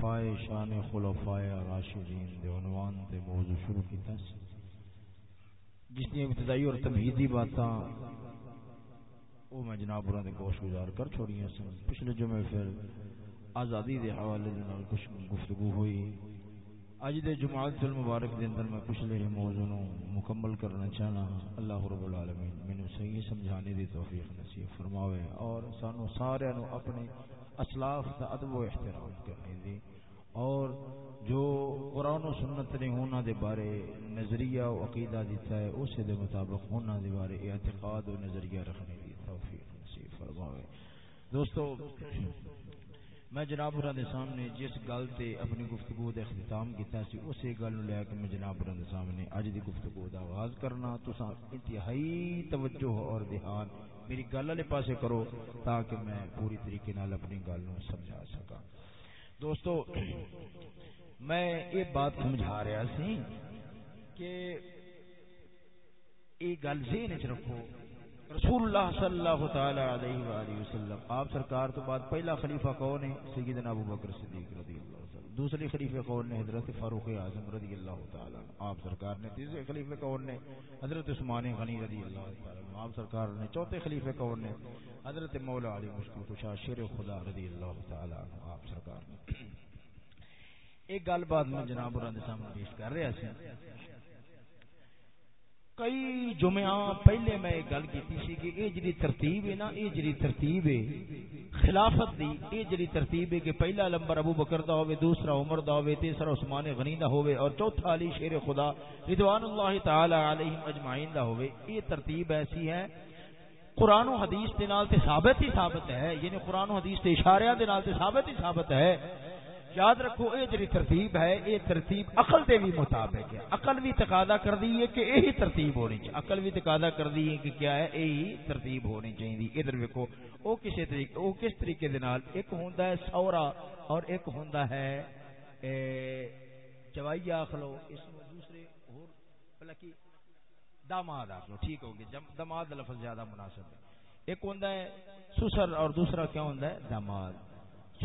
دفاع شان خلفاء راشدین دے عنوان تے موضوع شروع کیتا سی جس نے ابتدائی اور تمہیدی باتاں وہ میں جناب انہوں نے گوش گزار کر چھوڑی ہیں سن۔ پچھلے جمعے پھر آزادی دے حوالے دے نال کچھ گفتگو ہوئی۔ اج دے جمعات المبارک دے اندر میں پچھلے ہی موضوع نو مکمل کرنا چاہنا ہاں۔ اللہ رب العالمین مینوں صحیح سمجھانے دی توفیق نصیب فرماوے اور سانو سارے نو اپنے اسلاف دا ادب و احترام کرنے دی۔ اور جو قرآن و سنت نے ہونا دے بارے نظریہ و عقیدہ دیتا ہے اسے دے مطابق ہونا دے بارے اعتقاد و نظریہ رکھنے دی توفیق نصیب فرماوے۔ دوستو، میں جناب رہا دے سامنے جس گل تے اپنی گفتگو دے اختتام کیتا سی، اسی گل نو لے کے میں جناب رہا دے سامنے اج دی گفتگو دا آغاز کرنا۔ تساں انتہائی توجہ اور دھیان میری گل والے پاسے کرو تاکہ میں پوری طریقے نال اپنی گل نو سمجھا سکا دوستو، میں یہ بات سمجھا رہا سی کہ یہ گل ذہن چ رکھو۔ رسول اللہ صلی اللہ تعالی علیہ وآلہ وسلم، آپ سرکار تو بعد پہلا خلیفہ کون ہے؟ سیدنا ابو بکر صدیق رضی اللہ دوسرے خلیفہ کون نے حضرت فاروق اعظم رضی اللہ تعالیٰ آپ سرکار نے، تیسرے خلیفہ کون نے حضرت عثمان غنی رضی اللہ تعالیٰ آپ سرکار نے، چوتھے خلیفہ کون نے حضرت مولا علی مشکل کشا، شیر خدا رضی اللہ تعالیٰ آپ سرکار نے۔ ایک گل بات میں جناب سامنے پیش کر رہا سی۔ کئی جمعہ پہلے میں ایک گل کیتی سی کہ اے جڑی ترتیب ہے نا اے جڑی ترتیب ہے، خلافت دی اے جڑی ترتیب ہے کہ پہلا نمبر ابو بکر دا ہوے دوسرا عمر دا ہوے تیسرا عثمان غنی دا ہوے اور چوتھا علی شیر خدا رضوان اللہ تعالی علیہم اجمعین دا ہوے یہ ترتیب ایسی ہے، قرآن و حدیث دے نال تے ثابت ہی ثابت ہے یعنی قرآن و حدیث دے اشاریاں دے نال تے ثابت ہی ثابت ہے۔ یاد رکھو، اے جڑی ترتیب ہے، اے ترتیب عقل دے بھی مطابق ہے۔ عقل بھی تقاضا کر دی ہے کہ یہی ترتیب ہونی چاہیے۔ عقل بھی تقاضا کر دی ہے کہ کیا ہے یہی ترتیب ہونی چاہیے۔ ادھر ویکھو، او کسے طریقے او کس طریقے دے نال ایک ہوندا ہے سورا اور ایک ہوندا ہے، اے جوائی آخ لو، اس میں دوسرے اور داماد آخ لو۔ ٹھیک ہو گیا داماد لفظ زیادہ مناسب ہے۔ ایک ہوندا ہے سسر اور دوسرا کیا ہوندا ہے؟ داماد۔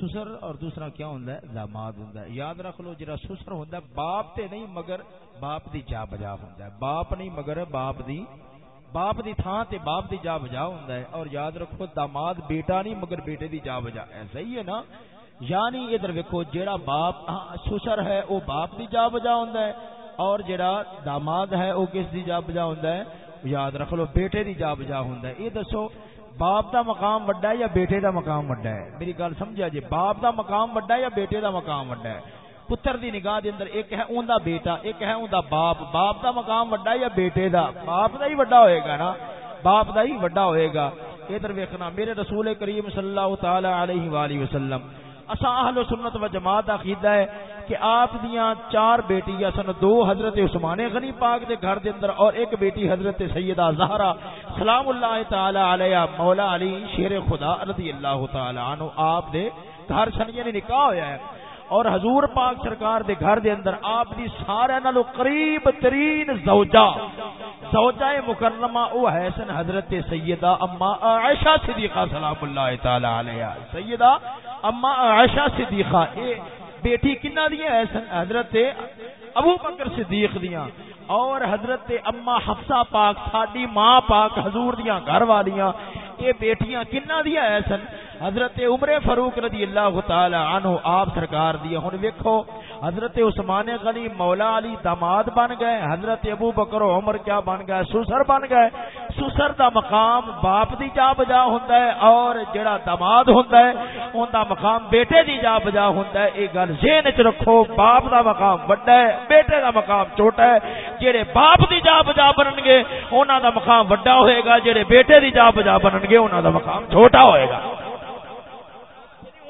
سسر اور دوسرا کیا ہوندا ہے؟ داماد ہوندا ہے۔ یاد رکھ لو، جڑا سسر ہوندا ہے، باپ تے نہیں، مگر باپ دی جا بجا ہوندا ہے۔ باپ نہیں، مگر باپ دی باپ دی تھان تے باپ دی جا بجا ہوندا ہے۔ اور یاد رکھو، داماد بیٹا نہیں، مگر بیٹے دی جا بجا۔ ایسا ہی ہے نا؟ یعنی ادھر ویکھو جیڑا باپ ہاں، سسر ہے او باپ دی جا بجا ہوندا ہے۔ اور جیڑا داماد ہے او کس دی جا بجا ہوندا ہے؟ یاد رکھ لو، بیٹے دی جا بجا ہوندا ہے۔ یہ دسو باپ دا مقام وڈا ہے یا بیٹے دا مقام وڈا ہے؟ میری گل سمجھا جی باپ دا مقام وڈا ہے یا بیٹے دا مقام وڈا ہے؟ پتر دی نگاہ دے اندر ایک ہے اون دا بیٹا، ایک ہے اون دا باپ۔ باپ دا مقام وڈا ہے یا بیٹے دا؟ باپ دا ہی وڈا ہوئے گا نا؟ باپ دا ہی وڈا ہوئے گا۔ ادھر ویکھنا، میرے رسول کریم صلی اللہ تعالی علیہ والہ وسلم اسا اہل سنت و جماعت عقیدہ ہے کہ آپ دیاں چار بیٹیاں سن، دو حضرت عثمان غنی پاک دے گھر دے اندر اور ایک بیٹی حضرت سیدہ زہرا سلام اللہ تعالی علیہ، مولا علی شیر خدا رضی اللہ تعالی عنہ، آپ دے گھر سن یعنی نکاح ہویا ہے۔ اور حضور پاک سرکار دے گھر دے اندر آپ دی سارے نالو قریب ترین زوجہ زوجہ مکرمہ، او حسن حضرت سیدہ اما عائشہ صدیقہ سلام اللہ تعالی علیہ۔ سیدہ اما عائشہ صدیقہ، اے بیٹی کنہ دیا حسن حضرت ابو بکر صدیق دیاں۔ اور حضرت اما حفصہ پاک، ساڈی ماں پاک حضور دیاں، گھر والیاں۔ اے بیٹیاں کنہ دیا حسن حضرت عمر فاروق رضی اللہ تعالی عنہ، آپ سرکار دی، ہن ویکھو، حضرت عثمان غنی، مولا علی داماد بن گئے، حضرت ابو بکر و عمر کیا بن گئے سسر بن گئے۔ سسر دا مقام باپ دی جا بجا ہوندا ہے اور جڑا داماد ہوندا ہے، اون دا مقام بیٹے دی جا بجا ہوندا ہے۔ اے گل ذہن وچ رکھو، باپ دا مقام بڑا ہے، بیٹے دا مقام چھوٹا ہے۔ جڑے باپ دی جا بجا بنن گے انہاں دا مقام بڑا ہوئے گا، جڑے بیٹے دی جا بجا بنن گے انہاں دا مقام چھوٹا ہوئے گا۔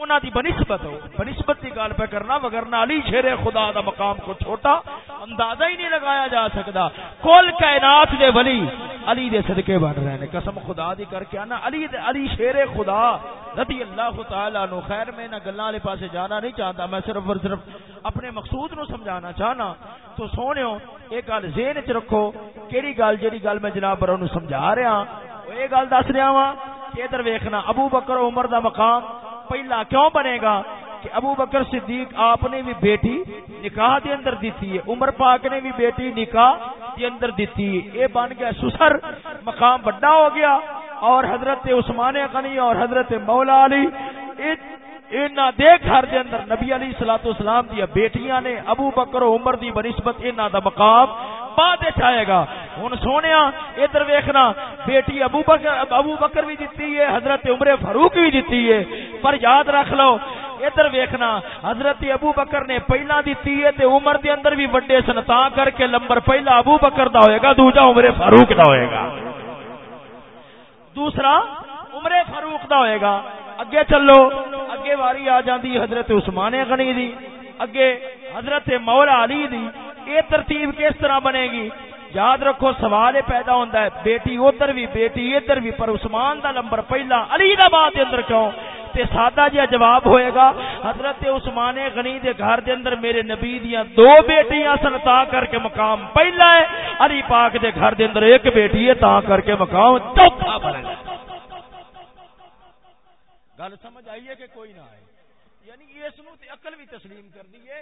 انہاں دی بنسبت ہو۔ بنسبت کی گل پہ کرنا وگرنہ علی شیر خدا دا مقام کو چھوٹا اندازہ ہی نہیں لگایا جا سکتا۔ کل کائنات دے ولی علی دے صدقے بن رہے ہیں۔ قسم خدا دی کر کے آنا۔ علی دے علی شیر خدا رضی اللہ تعالی عنہ، خیر میں نہ گلاں والے پاسے جانا نہیں چاہتا۔ میں صرف اور صرف اپنے مقصود نو سمجھانا چاہنا۔ تو سونےو ایک گل ذہن وچ رکھو، کیڑی گل جیڑی گل میں جناب بروں نو سمجھا رہا ہوں اے گل دس رہا ہاں کہ ادھر ویکھنا، ابو بکر عمر دا مقام پہلا کیوں بنے گا کہ ابو بکر صدیق آپ نے بھی بیٹی نکاح دے اندر دیتی ہے، عمر پاک نے بھی بیٹی نکاح دے اندر دیتی ہے۔ اے بن گیا سسر، مقام بڑا ہو گیا۔ اور حضرت عثمان غنی اور حضرت مولا علی اینا دے گھر دے اندر نبی علی صلوات والسلام دی بیٹیاں نے، ابو بکر و عمر دی بنسبت اینا دا مقام بعد چاہے گا۔ ہن سونیا، ادھر ویکھنا، بیٹی ابو بکر ابو بکر بھی دتی ہے، حضرت عمر فاروق بھی دتی ہے۔ پر یاد رکھ لو، ادھر ویکھنا، حضرت ابو بکر نے پہلا دتی ہے تے عمر دے اندر بھی بڑے سن۔ تا کر کے لمبر پہلا ابو بکر دا ہوئے گا، دوجا عمر فاروق دا ہوئے گا۔ دوسرا، عمر فاروق دا ہوئے گا۔ اگے چلو، اگے واری آ جاندی حضرت عثمان غنی دی۔ اگے حضرت مولا علی دی۔ یہ ترتیب کس طرح بنے گی؟ یاد رکھو سوال پیدا ہوتا ہے، بیٹی ادھر بھی، بیٹی ادھر بھی، پر عثمان دا نمبر پہلا علی دا بعد اندر کیوں؟ تے سادہ جہا جواب ہوئے گا، حضرت عثمان غنی دے گھر دے اندر میرے نبی دیاں دو بیٹیاں سن، تا کر کے مقام پہلا ہے۔ علی پاک دے گھر دے اندر ایک بیٹی ہے، تا کر کے مقام چوتھا بنے گا۔ گل سمجھ آئیے کہ کوئی نہ آئے؟ یعنی اس نو تے عقل بھی تسلیم کر دیے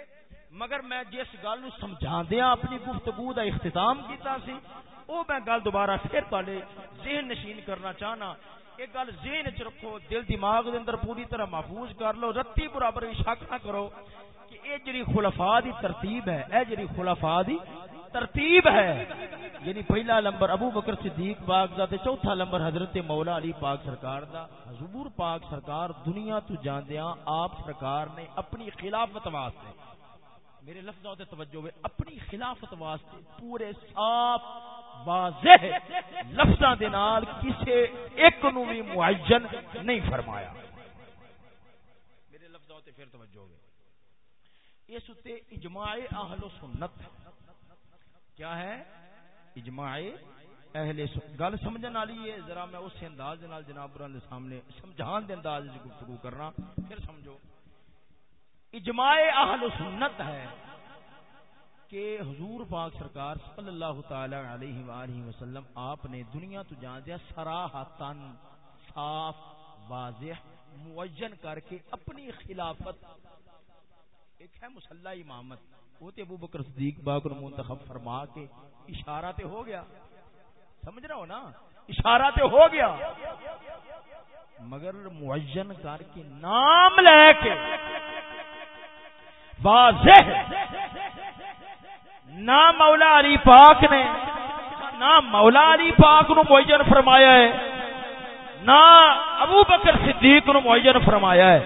مگر میں جس گل نو سمجھا دیا اپنی گفتگو دا اختتام کیتا سی، او میں گل دوبارہ پھر تالے ذہن نشین کرنا چاہنا۔ ایک گل ذہن چ رکھو، دل دماغ دے اندر پوری طرح محفوظ کر لو، رتی برابر بھی شک نہ کرو کہ اے جڑی خلفاء دی ترتیب ہے اے جڑی خلفاء دی ترتیب ہے۔ یعنی پہلا نمبر ابو بکر صدیق پاک دا تے چوتھا نمبر حضرت مولا علی پاک سرکار دا۔ حضور پاک سرکار دنیا تو جاندیاں، آپ سرکار نے اپنی خلافت واسطے، میرے لفظوں تے توجہ ہوئے، اپنی خلافت واسطے پورے صاف واضح لفظاں دے نال کسے ایک نو بھی معین نہیں فرمایا۔ میرے لفظوں تے پھر توجہ ہوئے۔ اس تے اجماع اہل سنت کیا ہے؟ اجماع اہل گل سمجھن والی ہے، ذرا میں اس انداز دے نال جناب دے سامنے سمجھان دے انداز وچ گفتگو کرنا، پھر سمجھو۔ اجماع اہل سنت ہے کہ حضور پاک سرکار صلی اللہ تعالی علیہ وآلہ وسلم آپ نے دنیا تو جان دیا سراحتن صاف، واضح معین کر کے اپنی خلافت ایک ہے مسلح امامت وہ تے ابو بکر صدیق، باقر منتخب فرما کے اشارہ تے ہو گیا۔ سمجھ رہا ہو نا؟ اشارہ تے ہو گیا۔ مگر معین کر کے نام لے کے واضح نہ مولا علی پاک نے نہ مولا علی پاک نو معین فرمایا ہے نہ ابو بکر صدیق نو معین فرمایا ہے۔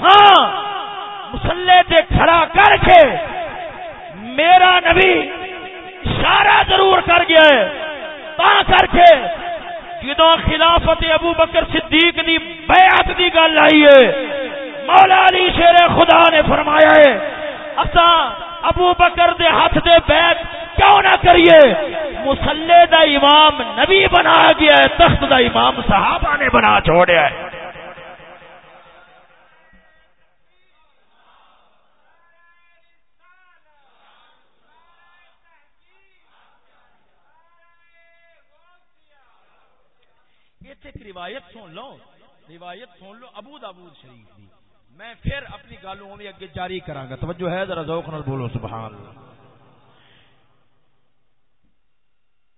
ہاں! مسلے تے کھڑا کر کے میرا نبی اشارہ ضرور کر گیا ہے۔ تا کر کے جدو خلافت ابو بکر صدیق دی بیعت دی گل آئی ہے، مولا علی شیر خدا نے فرمایا ہے اسا ابو بکر دے ہاتھ دے بیت کیوں نہ کریے؟ مسلے دا امام نبی بنا گیا ہے، تخت دا امام صحابہ نے بنا چھوڑیا ہے۔ ایک روایت سن لو۔ روایت سن لو، ابو دابود شریف دی۔ میں پھر اپنی گالوں میں اگے جاری کراں گا۔ توجہ ہے، ذرا ذوق نال بولو، سبحان اللہ۔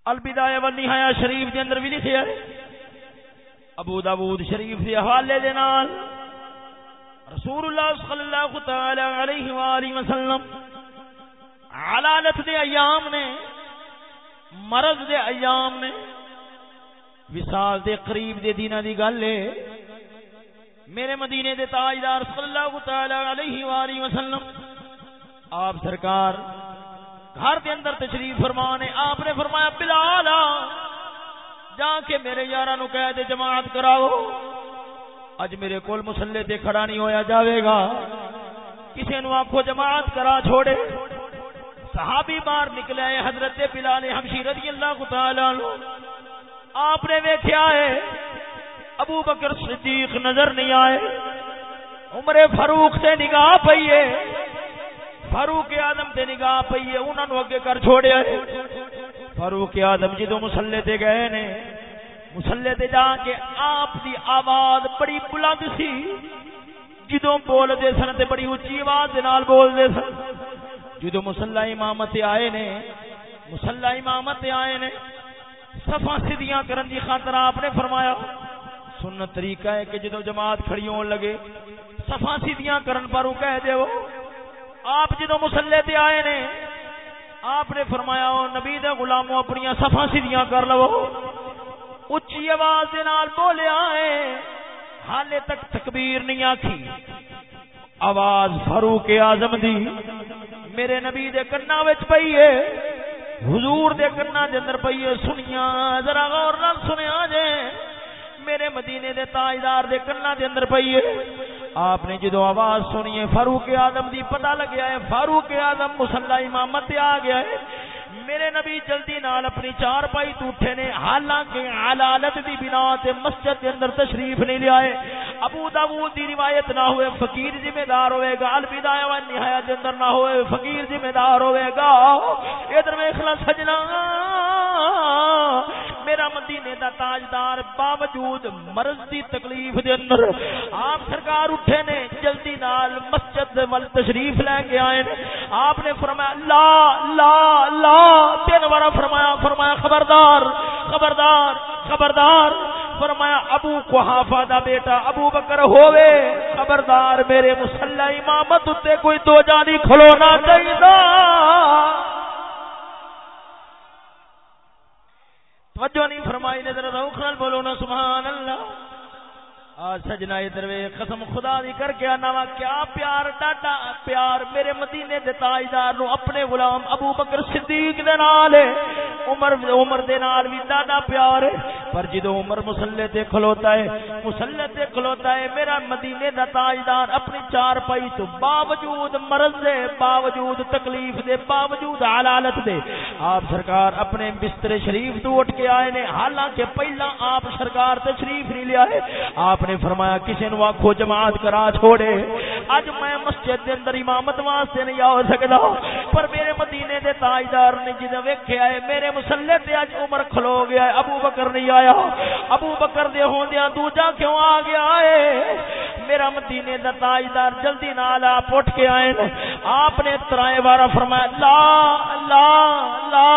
البدایہ والنہایہ شریف دے اندر بھی لکھیا ہے۔ ابو داود شریف دے حوالے دے نال رسول اللہ صلی اللہ تعالی علیہ والہ وسلم علالت دے ایام نے، مرض دے ایام نے وصال دے قریب دے دینہ دی گل ہے۔ میرے مدینے دے تاجدار صلی اللہ تعالی علیہ وآلہ وسلم، آپ سرکار گھر دے اندر تشریف فرمانے، آپ نے فرمایا، بلال، جا کے میرے یارہ نو کہہ دے جماعت کراؤ۔ اج میرے کول مسلے تے کھڑا نہیں ہویا جاوے گا۔ کسی نو آنکھو جماعت کرا چھوڑے۔ صحابی بار نکلے حضرت بلال حمشی رضی اللہ تعالی عنہ۔ آپ نے ویکھیا ہے، ابو بکر صدیق نظر نہیں آئے۔ عمر فاروق سے نگاہ پئی ہے۔ فاروق آدم سے نگاہ پئی ہے انہوں اگے کر چھوڑیا ہے۔ فاروق آدم جدو مسلے تے گئے نے مسلے تے جا کے آپ دی آواز بڑی بلند سی۔ جدو بول دے سن تے بڑی اچھی آواز دے نال بول دے سن۔ جدو مسلح امامت آئے نے، مسلح امامت آئے نے صفا سیدیاں کرن دی خاطر آپ نے فرمایا۔ سننا طریقہ ہے کہ جدو جماعت کھڑی ہون لگے صفا سیدیاں کرن پر کہہ دے وہ آپ جدو مسلح تے آئے نے، آپ نے فرمایا او نبی دے غلاموں اپنی صفا سیدیاں کر لو۔ اچھی آواز دے نال بولیا ہے حالے تک تکبیر نہیں آکھی۔ آواز فاروق اعظم دی، میرے نبی دے کنا وچ پئی ہے۔ حضور دے کنا دے اندر پئی ہے سنیا ذرا غور نال سنیا جے۔ میرے مدینے دے تاجدار دے کنا دے اندر پئی آپ نے جدو آواز سنی ہے، فاروق اعظم دی پتہ لگیا ہے، فاروق اعظم مسلح امامت آ گیا ہے۔ میرے نبی جلدی نال اپنی چار پائی تو اٹھے نے، حالانکہ علالت دی بنا تے مسجد کے اندر تشریف نہیں لیا ہے۔ ابو داود دی روایت نہ ہوئے، فقیر ذمہ دار ہوئے گا البدایہ و نہایت دے اندر نہ ہوئے، فقیر ذمہ دار ہوئے گا۔ ادھر میں سجنا۔ میرا مدینے دا تاجدار باوجود مرض دی تکلیف دے اندر آپ سرکار اٹھے نے، جلدی نال مسجد ول تشریف لے کے آئے آپ نے فرمایا، لا لا لا، تین بار فرمایا فرمایا، خبردار خبردار خبردار۔ فرمایا، ابو کوحافا دا بیٹا ابو بکر ہووے۔ خبردار، میرے مسلح امامت تے کوئی دو جانی کھلونا چاہیے۔ توجہ نہیں فرمائی نے، ذرا نال بولو نا سبحان اللہ آ سجنا ادھر قسم خدا دی کر کے آنا کیا پیار، ڈاڈا، پیار میرے مدینے دے تاجدار نو اپنے غلام ابو بکر صدیق دے نال عمر عمر دے نال بھی ڈاڈا پیار ہے۔ پر جدو عمر مسلے تے کھلوتا ہے مسلے تے کھلوتا ہے، میرا مدینے دا تاجدار اپنی چار پائی تو باوجود مرض دے، باوجود تکلیف دے، باوجود حلالت دے۔ آپ سرکار اپنے بستر شریف تو اٹھ کے آئے نے، حالانکہ پہلا آپ سرکار تشریف نہیں لیا ہے۔ آپ نے فرمایا کسی نو آخو جماعت کرا چھوڑے۔ اج میں مسجد دے اندر امامت واسطے نہیں آ سکدا پر میرے مدینے دے تاجدار نے جدے ویکھیا ہے، میرے مسلے تے اج عمر کھلو گیا ہے، ابو بکر نہیں آیا۔ ابو بکر دے ہوندیاں دوجا کیوں آ گیا ہے؟ میرا مدینے دا تاجدار جلدی نال آپ اٹھ کے آئے آپ نے ترائے بارہ فرمایا، لا لا لا۔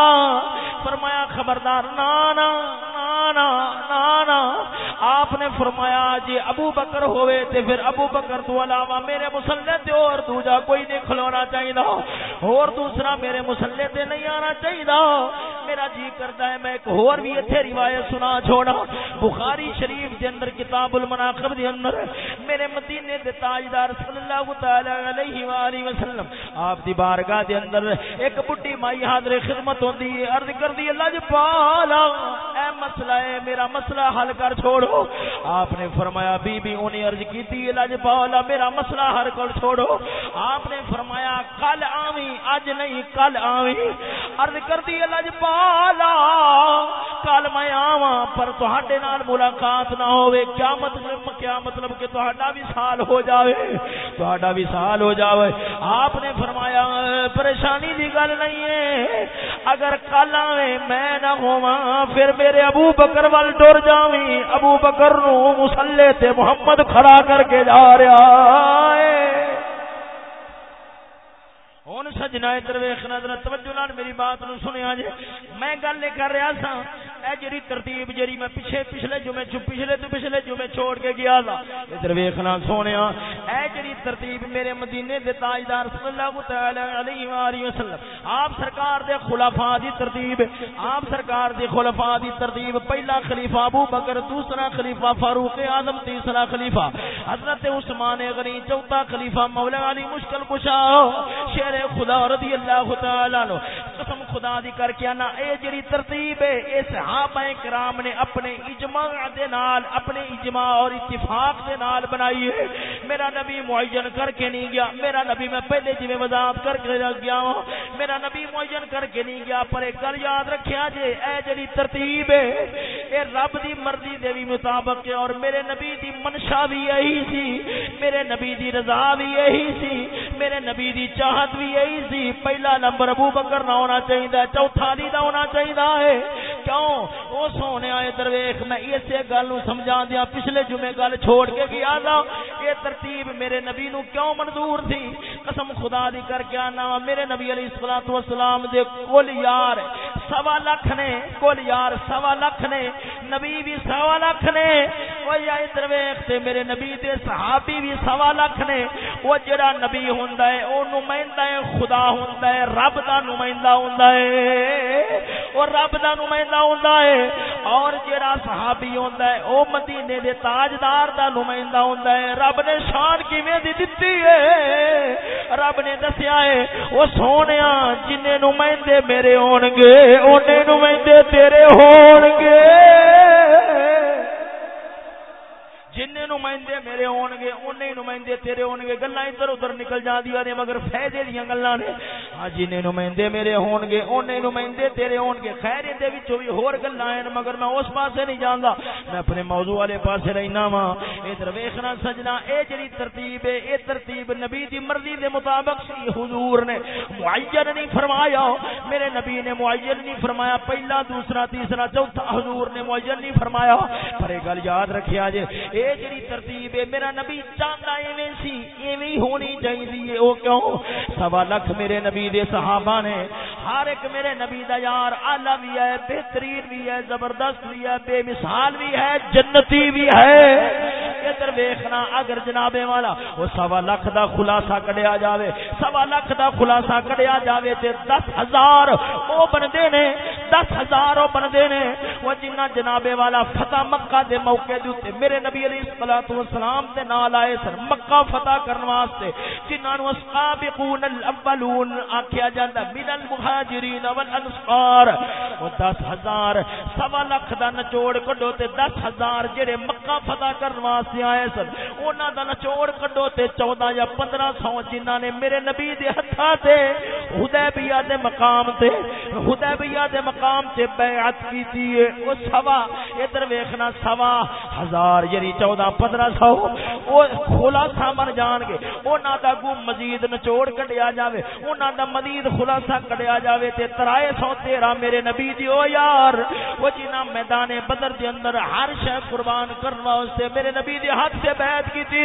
فرمایا، خبردار نا نا۔ نا نا آپ نے فرمایا جی ابو بکر ہوئے تے پھر ابو بکر تو علاوہ میرے مسلے تے اور دوجا کوئی نہیں کھلونا چاہیے اور دوسرا میرے مسلے تے نہیں آنا چاہیے میرا جی کرتا ہے، میں ایک اور بھی اتنے روایت سنا چھوڑا۔ بخاری شریف دے اندر کتاب المناقب دے اندر میرے مدینے دے تاجدار صلی اللہ تعالی علیہ والہ وسلم، آپ دی بارگاہ دے اندر ایک بڈھی مائی حاضر خدمت ہوندی ہے، عرض کردی اللہ جی پالا، اے مسئلہ ہے، میرا مسئلہ حل کر چھوڑو۔ آپ نے فرمایا بی بی انہیں عرض کی تھی لج پالا، میرا مسئلہ ہر کر چھوڑو۔ آپ نے فرمایا، کل آوی اج نہیں، کل آوی عرض کر دی لج پالا، کل میں آواں، پر تہاڈے نال ملاقات نہ ہوے کیا مطلب کیا مطلب کہ تہاڈا بھی سال ہو جاوے؟ تہاڈا بھی سال ہو جاوے۔ آپ نے فرمایا، پریشانی دی گل نہیں ہے۔ اگر کل آوے میں نہ ہوواں، پھر میرے ابو بکر ول ٹر جاویں، ابو بکر نو مسلے تے محمد کھڑا کر کے جا رہا ہے۔ ہوں سجنا ادھر ویخنا توجہ میری بات نو سنیا جی۔ میں گل کر رہا سا اے جڑی ترتیب، جڑی میں پیچھے پچھلے جمعے چ پچھلے تو پچھلے جمعے چھوڑ کے گیا تھا۔ ادھر ویکھنا سونیا، اے جڑی ترتیب میرے مدینے دے تاجدار صلی اللہ تعالی علیہ والہ وسلم، آپ سرکار دے خلفاء دی ترتیب، آپ سرکار دے خلفاء دی ترتیب، پہلا خلیفہ ابو بکر، دوسرا خلیفہ فاروق اعظم، تیسرا خلیفہ حضرت عثمان غنی، چوتھا خلیفہ مولا علی مشکل کشا۔ شیر خدا رضی اللہ تعالی عنہ، قسم خدا دی کر کے انا، اے جڑی ترتیب ہے اے صحابہ کرام نے اپنے اجماع دے نال، اپنے اجماع اور اتفاق دے نال بنائی ہے۔ میرا نبی معین کر کے نہیں گیا۔ میرا نبی میں پہلے جی وضاحت کر کے گیا ہوں۔ میرا نبی معین کر کے نہیں گیا، پر ایک گل یاد رکھیا جے، اے جڑی ترتیب ہے، اے رب دی مرضی دے بھی مطابق ہے، اور میرے نبی دی منشا بھی یہی سی۔ میرے نبی دی رضا بھی یہی سی۔ میرے نبی دی چاہت بھی یہی سی۔ پہلا نمبر ابو بکر نہ ہونا چاہیے چوتھا علی دا ہونا چاہیے کیوں؟ او سونے آئے درویخ میں اسے گل نو سمجھا دیا پچھلے جمعے گل چھوڑ کے گیا تھا۔ یہ ترتیب میرے نبی نو کیوں منظور تھی؟ قسم خدا دی کر کے آنا، میرے نبی علیہ الصلوۃ والسلام دے کل یار سوا لاکھ نے کل یار سوا لاکھ نے، نبی بھی سوا لاکھ نے، او یا درویخ تے میرے نبی دے صحابی بھی سوا لاکھ نے، او جڑا نبی ہوندا ہے او نمائندہ خدا ہوندا ہے، رب دا نمائندہ ہوندا ہے، او رب دا نمائندہ ہوندا ہے، اور جڑا صحابی ہوندا ہے، او مدینے دے تاجدار دا نمائندہ ہوندا ہے، رب نے شان کیویں دی دتی ہے؟ رب نے دسیا ہے، او سونیا جنے نمائندے میرے ہون گے اونے نمائندے تیرے ہون گے جن نمائندے میرے ہون گے اُنے نمائندے تیرے ہون گے۔ گلاں ادھر ادھر نکل جاندیاں نے، مگر فائدے دیاں گلاں نے۔ ہاں جن نمائندے میرے ہون گے اُنے نمائندے تیرے ہون گے۔ خیر دے وچوں بھی ہور گلاں ہیں، مگر میں اس پاسے نہیں جاندا۔ میں اپنے موضوع والے پاسے رہنا وا ادھر ویکھنا، سجنا، اے جڑی ترتیب ہے، اے ترتیب نبی دی مرضی دے مطابق سی، حضور نے معین نہیں فرمایا۔ میرے نبی نے معین نہیں فرمایا، پہلا، دوسرا، تیسرا، چوتھا، حضور نے معین نہیں فرمایا۔ پر ایک گل یاد رکھیا جے اے جڑی ترتیب ہے میرا نبی چاہتا ایویں سی، ایویں ہونی چاہیے او کیوں؟ سوا لکھ میرے نبی دے صحابہ نے، ہر ایک میرے نبی دا یار اعلی بھی ہے، بہترین بھی ہے، زبردست بھی ہے، بے مثال بھی ہے، جنتی بھی ہے۔ ادھر ویکھنا، اگر جنابے والا وہ سوا لکھ دا خلاصہ کڈیا جاوے، سوا لکھ دا خلاصہ کڈیا جاوے تے دس ہزار او بندے نے، دس ہزار او بندے نے، وہ جنہ جنابے والا فتح مکہ دے موقع دے میرے نبی علیہ الصلوۃ والسلام دے نال آئے سن، مکہ فتح کرن واسطے، جنہاں نو السابقون الاولون آکھیا جاندا، من المہاجرین والانصار۔ او 10000 سوا لاکھ دا نچوڑ کڈو تے 10000 جڑے مکہ فتح کرن واسطے آئے سن انہاں دا نچوڑ کڈو تے 14 یا 1500 جنہاں نے میرے نبی دے ہتھاں تے، حدیبیہ دے مقام تے، حدیبیہ دے مقام تے بیعت کیتی ہے۔ او سوا، ادھر ویکھنا، سوا ہزار یعنی چودہ پندرہ سو۔ وہ خلاصہ بن جان گے انہوں دا گو مزید نچوڑ کٹیا جاوے۔ انہوں دا مزید خلاصہ کٹیا جاوے تے ترائے سو تیرہ میرے نبی دی او یار۔ وہ جنہ میدان بدر دے اندر ہر شے قربان کرنا واسطے میرے نبی دی ہاتھ سے بیعت کی تھی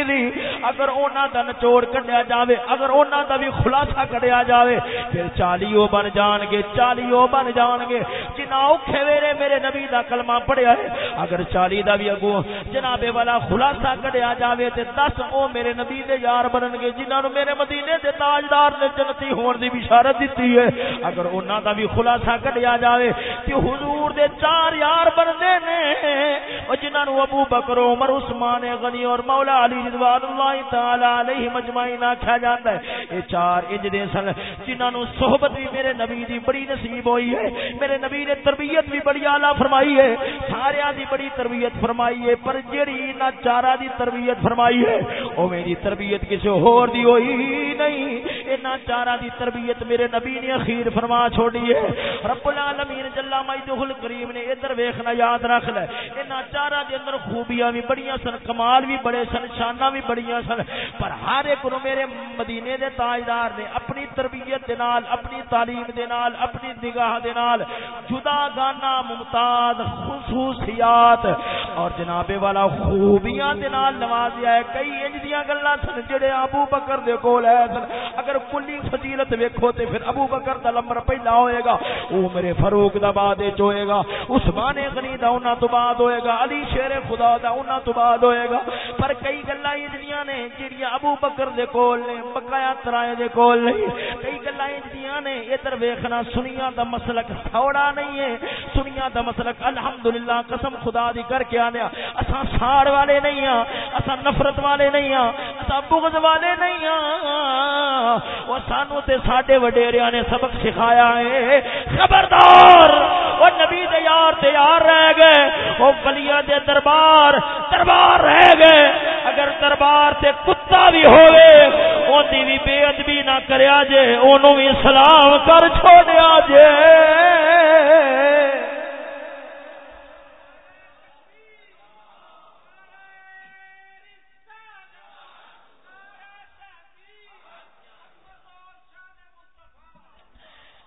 اگر انہوں دا نچوڑ کٹیا جاوے، اگر انہوں دا بھی خلاصہ کٹیا جاوے، پھر چالیو بن جان گے چالیو بن جان گے جنہ اوکھے ویرے میرے نبی دا کلمہ پڑھیا ہے، اگر چالی دا بھی اگو جناب والا خلاصہ کڈیا جاوے تے دس او میرے نبی دے یار بنن گے، جنہاں نو میرے مدینے دے تاجدار نے جنتی ہون دی بشارت دتی ہے۔ اگر انہاں دا بھی خلاصہ کڈیا جاوے تے حضور دے چار یار بننے نے، او جنہاں نو ابو بکر، عمر، عثمان غنی اور مولا علی رضوان اللہ تعالی علیہ مجمعین آکھیا جاندا ہے۔ اے چار انج دے سن، جنہاں نو صحبت بھی میرے نبی دی بڑی نصیب ہوئی ہے۔ میرے نبی نے تربیت بھی بڑی اعلی فرمائی ہے۔ سارے دی بڑی تربیت فرمائی ہے، پر جڑی نہ چارا دی تربیت فرمائی ہے۔ او میری تربیت کسی اور دی ہوئی نہیں۔ اے نہ چارا دی تربیت میرے نبی نے اخیر فرما چھوڑی ہے۔ رب العالمین جل مجدہ الکریم نے ادھر ویکھنا یاد رکھ لے۔ اے نہ چارا دے اندر خوبیاں بھی بڑیاں سن، کمال بھی بڑے سن، شاناں بھی بڑیاں سن۔ پر ہر ایک نو میرے مدینے دے تاجدار نے تربیت دے نال، اپنی تعلیم دے نال، اپنی نگاہ دے نال جدا گانا ممتاز خصوصیات۔ اور جناب والا خوبیاں دے نال نوازیا ہے، کئی انج دیاں گلاں سن جڑے ابو بکر دے کول ہے سن۔ اگر کلی فضیلت ویکھو تے پھر ابو بکر دا نمبر پہلا ہوئے گا، او میرے فاروق دا بعد وچ ہوئے گا، عثمان غنی دا انہاں تو بعد ہوئے گا، علی شیر خدا دا انہاں تو بعد ہوئے گا۔ پر کئی گلاں انج دیاں نے جڑیاں ابو بکر دے کول نے، بقایا ترائے دے کول نہیں کئی گلاں نے، ادھر ویکھنا سنیاں دا مسلک تھوڑا نہیں ہے۔ سنیاں دا مسلک الحمدللہ قسم خدا دی کر کے آنے اساں ساڑ والے نہیں ہاں اسا نفرت والے نہیں ہاں اسا بغض والے نہیں ہاں۔ وہ سانو تے ساڈے وڈیریاں نے سبق سکھایا ہے۔ خبردار! وہ نبی دے یار تے یار رہ گئے۔ وہ گلیاں دے دربار دربار رہ گئے۔ اگر دربار تے کتا بھی ہوئے اون دی بھی بے ادبی نہ کریا جے، اونوں بھی سلام کر چھوڑیا جے۔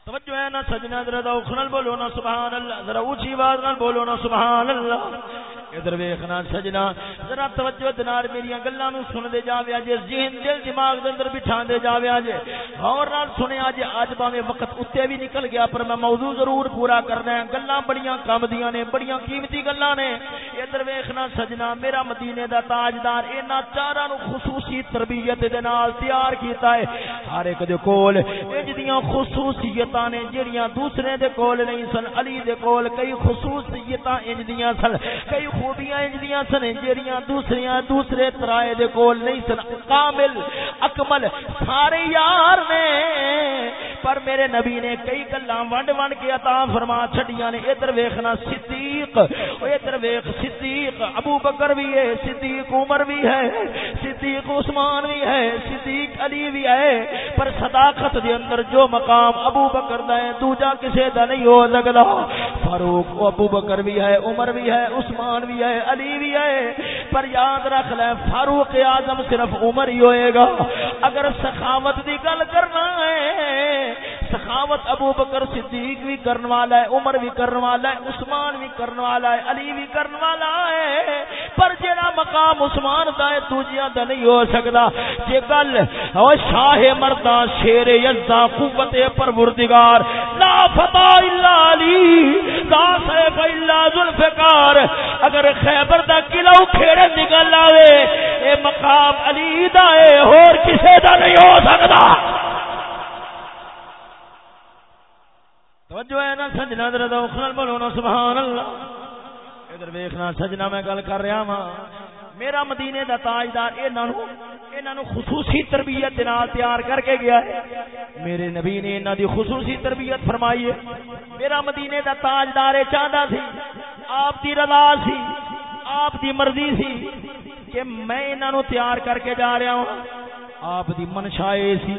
توجہ ہے نا سجنا ذرا ذوق بولو نا سبحان اللہ، ذرا اونچی آواز نال بولو نا سبحان اللہ۔ ادھر ویکھنا، سجنا۔ ذرا توجہ دنار میری گلاں نو سن دے جاویا جے ذہن دل، دماغ دے اندر بٹھا دے جاویا جے اور نال سنیا جے اج باویں وقت اتے بھی نکل گیا، پر میں موضوع ضرور پورا کرنا ہے۔ گلاں بڑیاں کم دیاں نے، بڑیاں قیمتی گلاں نے۔ ادھر ویکھنا، سجنا، میرا مدینے دا تاجدار انہاں چاراں نو خصوصی تربیت دے نال تیار کیتا ہے۔ ہر ایک دے کول انج دیاں خصوصیتاں نے جڑیاں دوسرے دے کول نہیں سن، علی دے کول کئی خصوصیتاں انج دیاں سن۔ کئی خوبیاں انجلیاں سن جیڑیاں دوسریاں، دوسرے ترائے دے کول نہیں سن، کامل، اکمل، سارے یار نے پر میرے نبی نے کئی گلاں ونڈ ونڈ کے عطا فرما چھڈیاں نے۔ ادھر ویکھنا صدیق او ادھر ویکھ صدیق، ابو بکر بھی ہے، صدیق عمر بھی ہے، صدیق عثمان بھی ہے، صدیق علی بھی ہے۔ پر صداقت دے اندر جو مقام ابو بکر دا ہے، دوجا کسے دا نہیں ہو سکدا۔ فاروق ابو بکر بھی ہے، عمر بھی ہے، عثمان بھی ہے، علی بھی ہے۔ پر یاد رکھ لے، فاروق اعظم صرف عمر ہی ہوئے گا۔ اگر سخاوت دی گل کرنا ہے سخاوت ابو بکر صدیق بھی کرنے والا ہے، عمر بھی کرنے والا ہے، عثمان بھی کرنے والا ہے، علی بھی کرنے والا ہے۔ پر جڑا مقام عثمان دا ہے، دوجیاں دا نہیں ہو سکدا جے گل او شاہ مرداں شیر یزداں قوت پروردگار، لا فتح الا علی، لا سیف الا ذوالفقار۔ اگر خیبر دا قلعہ کھیڑے نکل آوے، اے مقام علی دا ہے، اور کسے دا نہیں ہو سکدا توجہ ہے نا سجنا در دوخل بولو نا سبحان اللہ۔ ادھر ویکھنا سجنا میں گل کر رہا ہاں میرا مدینے دا تاجدار انہاں نو انہاں نو خصوصی تربیت دے نال تیار کر کے گیا ہے۔ میرے نبی نے انہاں دی خصوصی تربیت فرمائی ہے۔ میرا مدینے دا تاجدار چاہندا سی، آپ دی رضا سی، آپ دی مرضی سی کہ میں انہاں نو تیار کر کے جا رہا ہوں آپ دی منشا سی۔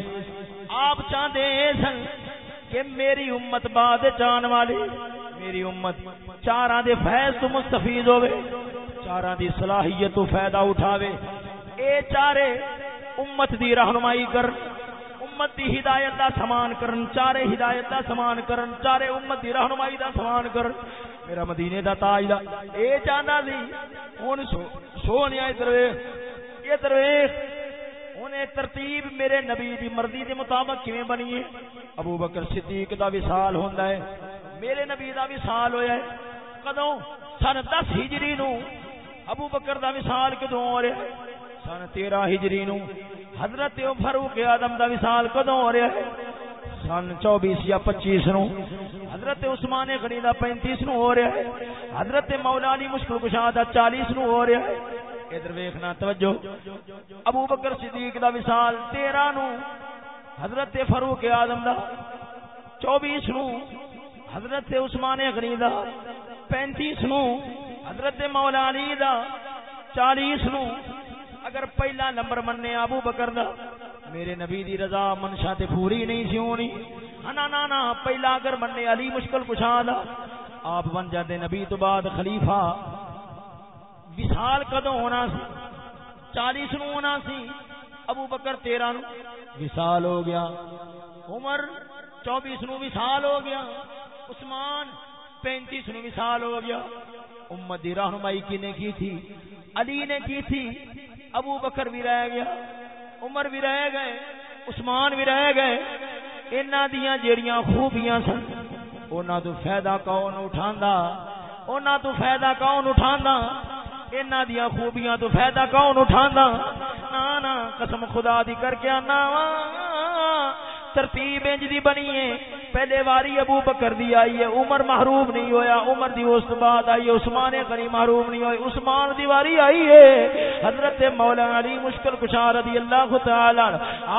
آپ چاہتے سن کہ میری امت بعد جان والی، میری امت چاراں دے فیض تو مستفید ہوے چاراں دی صلاحیت تو فائدہ اٹھاوے۔ اے چارے، امت دی رہنمائی کر امت دی ہدایت دا سامان کرن، چارے ہدایت دا سامان کرن، چارے امت دی رہنمائی دا سامان کرن۔ میرا مدینے دا تاج اے چاہندا سی ہن سو سونیا ادھر ویکھ ادھر ویکھ۔ انہیں ترتیب میرے نبی دی مرضی دے مطابق کیویں بنی ہے؟ ابو بکر صدیق دا وصال ہوندا ہے۔ میرے نبی دا وصال ہویا ہے۔ کدوں؟ سن 10 ہجری نو ابو بکر دا وصال کدوں ہو رہا ہے؟ سن 13 ہجری نو حضرت فاروق اعظم دا وصال کدوں ہو رہا ہے؟ سن 24 یا 25 نو حضرت عثمان غنی دا 35 نو ہو رہا ہے۔ حضرت مولا علی مشکل کشا دا 40 نو ہو رہا ہے۔ ادھر ویکھنا توجہ۔ ابو بکر صدیق دا وصال 13 نو، حضرت فاروق اعظم دا 24 نو، حضرت عثمان غنی دا 35 نو، حضرت مولا علی دا 40 نو۔ اگر پہلا نمبر مننے ابو بکر دا، میرے نبی دی رضا منشا تے پوری نہیں سی ہونی۔ ہاں، نا نا نا، پہلا اگر مننے علی مشکل کشا دا، آپ بن جاتے نبی تو بعد خلیفہ۔ وصال کدو ہونا سی؟ چالیس نو ہونا سی؟ ابو بکر تیرہ نو وصال ہو گیا۔ عمر چوبیس نو وصال ہو گیا۔ عثمان پینتیس نو وصال ہو گیا۔ امت دی رہنمائی کی نے کی تھی؟ علی نے کی تھی؟ ابو بکر بھی رہ گیا۔ عمر بھی رہ گئے۔ عثمان بھی رہ گئے۔ انہاں دیاں جیڑیاں خوبیاں سن، انہاں تو فائدہ کون اٹھاندا؟ انہاں تو فائدہ کون اٹھاندا؟ انہاں دیاں خوبیاں تو فائدہ کون اٹھاندا نا نا قسم خدا دی کر کے آنا ترتیب انج دی بنی ہے۔ پہلے واری ابو بکر دی آئی ہے، عمر محروم نہیں ہویا، عمر دی اس بعد آئی ہے، عثمان غنی محروم نہیں ہوئی عثمان دی واری آئی ہے۔ حضرت مولا علی مشکل کشا رضی اللہ تعالی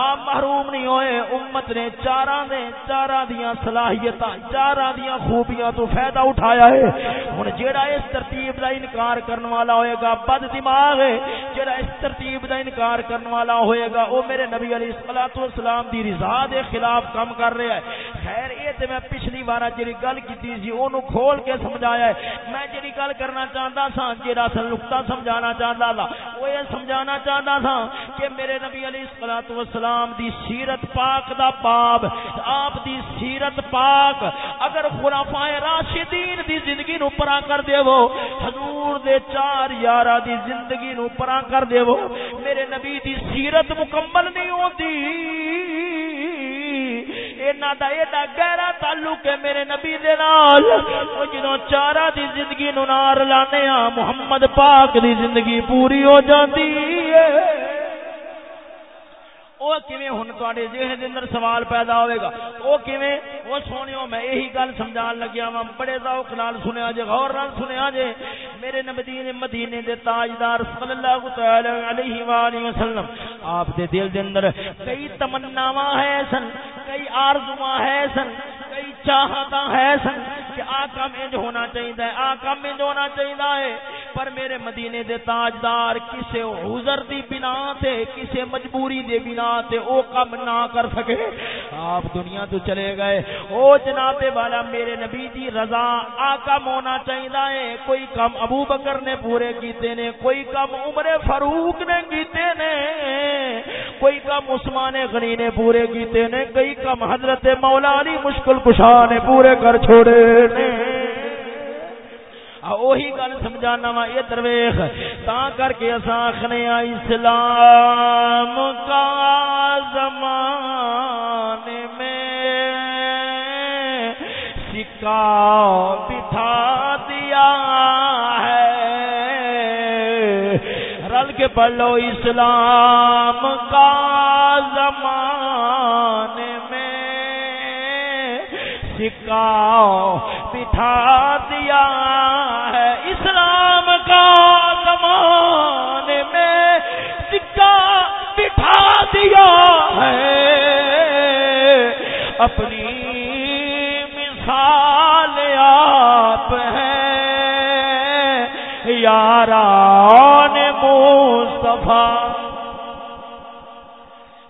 آپ محروم نہیں ہوئے، امت نے چاراں دے چاراں دیاں صلاحیتاں چاراں دیاں خوبیاں تو فائدہ اٹھایا ہے۔ ہن جیڑا اس ترتیب دا انکار کرن والا ہوئے گا، بد دماغ ہے۔ جیڑا اس ترتیب دا انکار کرن والا ہوئے گا، او میرے نبی علیہ الصلوۃ والسلام دی رضا دے خلاف کام کر رہا ہے خیر، یہ تے میں پچھلی بار جی گل کی سی، اونوں کھول کے سمجھایا ہے۔ میں جی گل کرنا چاہتا سا جہاں اصل نقطہ سمجھانا چاہتا تھا وہ یہ سمجھانا چاہتا تھا کہ میرے نبی علیہ الصلوۃ والسلام السلام دی سیرت پاک دا باب، آپ دی سیرت پاک، اگر خلافائے راشدین دی زندگی نو پرا کر دیو حضور دے چار یارہ دی زندگی نو پرا کر دیو میرے نبی دی سیرت مکمل نہیں ہوتی اینا دا ایڈا گہرا تعلق ہے میرے نبی دے نال۔ او جدوں چارا دی زندگی نو نار لانے ہاں محمد پاک دی زندگی پوری ہو جاندی ہے۔ وہ کیویں ہن تواڈے ذہن دے اندر سوال پیدا ہوے گا؟ وہ کیویں؟ وہ سونیو میں یہی گل سمجھان لگیا وا بڑے ذوق نال سنیا جے، غور نال سنیا جے۔ میرے نبی نے مدینے دے تاجدار صلی اللہ تعالی علیہ والہ وسلم، آپ دے دل دے اندر کئی تمناواں ہے سن۔ کئی آرزواں ہے سن کئی چاہتا ہے سن۔ کہ آقا انج ہونا چاہیے آقا انج ہونا چاہیے پر میرے مدینے دے تاجدار کسے حضر دی بنا تے، کسے مجبوری دے بنا تے او کم نہ کر سکے۔ آپ دنیا تو چلے گئے۔ او جناب والا، میرے نبی دی رضا آقا ہونا چاہیے کوئی کم ابو بکر نے پورے کیتے نے، کوئی کم عمر فاروق نے کیتے نے، کوئی کم عثمان غنی نے پورے کیتے نے کئی کم حضرت مولا علی مشکل کشا نے پورے کر چھوڑے۔ نے اوہی گل سمجھانا وا یہ درویش تا کر کے اساخنے اسلام کا زمان میں سکا بٹھا دیا ہے۔ رل کے پڑھ لو اسلام کا زمان سکا بٹھا دیا ہے اسلام کا زمان میں سکا بٹھا دیا ہے۔ اپنی مثال آپ ہیں۔ یاران مصطفیٰ۔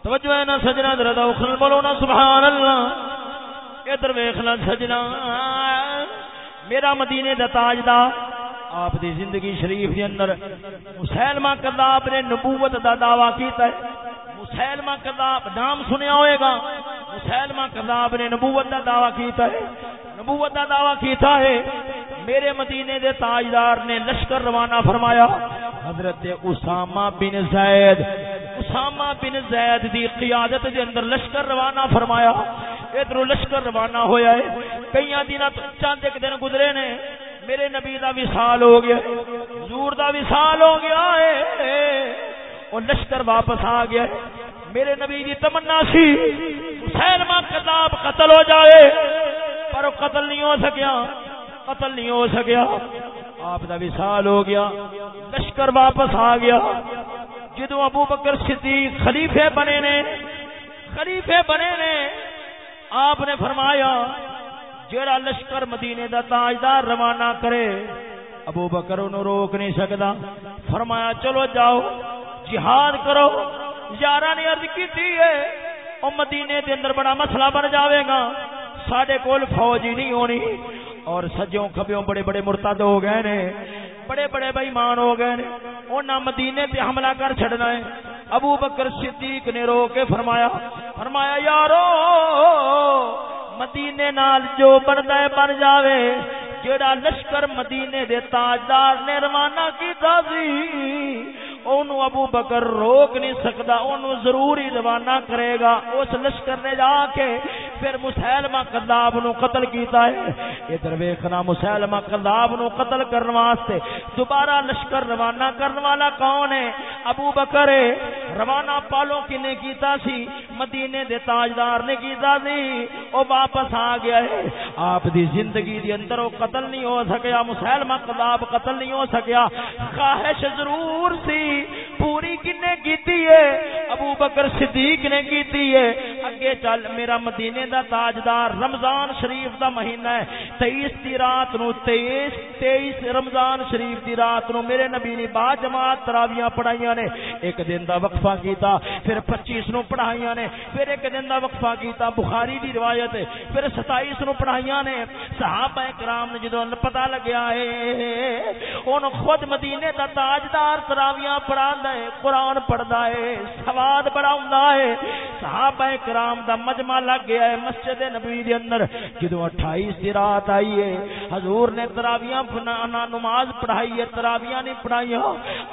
توجہ ہے نا سجنا درد اخل بولو نا، سبحان اللہ۔ ادھر ویخنا سجنا میرا مدینے دا تاجدار، آپ دی زندگی شریف کے اندر مسلمہ کذاب نے نبوت دا دعویٰ کیتا ہے۔ مسلمہ کذاب نام سنیا ہوئے گا۔ مسلمہ کذاب نے نبوت دا دعویٰ کیتا ہے۔ نبوت دا دعویٰ کیتا ہے۔ میرے مدینے دے تاجدار نے لشکر روانہ فرمایا، حضرت اسامہ بن زید، اسامہ بن زید دی قیادت دے اندر لشکر روانہ فرمایا۔ ادھر لشکر روانہ ہویا ہے۔ کئی دن چند ایک دن گزرے نے میرے نبی دا وصال ہو گیا حضور دا وصال ہو گیا ہے وہ لشکر واپس آ گیا میرے نبی دی تمنا سی سیلما کتاب قتل ہو جائے پر قتل نہیں ہو سکیا قتل نہیں ہو سکیا آپ دا وصال ہو گیا لشکر واپس آ گیا جدو ابو بکر صدیق خلیفے بنے نے خلیفے بنے نے آپ نے فرمایا جڑا لشکر مدینے دا تاجدار روانہ کرے، ابو بکر انہوں روک نہیں سکتا۔ فرمایا، چلو جاؤ، جہاد کرو۔ یار نے ارد کی او مدینے دے اندر بڑا مسئلہ بن جاوے گا۔ سڈے کول فوج ہی نہیں ہونی۔ اور سجوں کبیوں بڑے بڑے مرتد ہو گئے نے۔ بڑے بڑے بےمان ہو گئے نے۔ انہاں مدینے تے حملہ کر چھڑنا ہے۔ ابو بکر صدیق نے رو کے فرمایا فرمایا، یارو مدینے نال جو بنتا ہے، بن جاوے۔ جڑا لشکر مدینے دے تاجدار نے روانہ کیتا سی، اونوں ابو بکر روک نہیں سکدا اونوں ضرور ہی روانہ کرے گا۔ اس لشکر نے جا کے پھر مسلمہ کذاب نو قتل کیتا ہے۔ ادھر ویکھنا مسلمہ کذاب نو قتل کرن واسطے دوبارہ لشکر روانہ کرن والا کون ہے؟ ابو بکر ہے۔ روانہ پالو کنے کیتا سی؟ مدینے دے تاجدار نے کیتا سی؟ او واپس آ گیا ہے۔ آپ دی زندگی دے اندر او قتل نہیں ہو سکیا، مسلمہ کذاب قتل نہیں ہو سکیا۔ خواہش ضرور سی۔ پوری کنے کیتی ہے؟ ابو بکر صدیق نے کیتی ہے۔ اگے چل، میرا مدینے دا تاجدار رمضان شریف دا مہینہ ہے۔ تیئیس دی رات نو تیئیس تیئیس رمضان شریف دی رات نو میرے نبی نے با جماعت تراویاں پڑھائیاں نے۔ ایک دن دا وقفہ کیتا، پھر پچیس نو پڑھائیاں نے۔ پھر ایک دن دا وقفہ کیتا، بخاری دی روایت پھر ستائیس نو پڑھائیاں نے۔ صحابہ کرام نے جدو پتہ لگیا ہے ان خود مدینے دا تاجدار تراویاں پڑھا ہے، قرآن پڑھدا ہے، سواد بڑا ہوندا ہے، صحابہ کرام دا مجمع لگ گیا ہے مسجد نبی دے اندر جدو 28 دی رات آئی ہے، حضور نے تراویاں نماز پڑھائی ہے، تراویاں نہیں پڑھائی